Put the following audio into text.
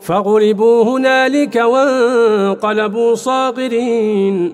فغلبوا هنالك وانقلبوا صاغرين.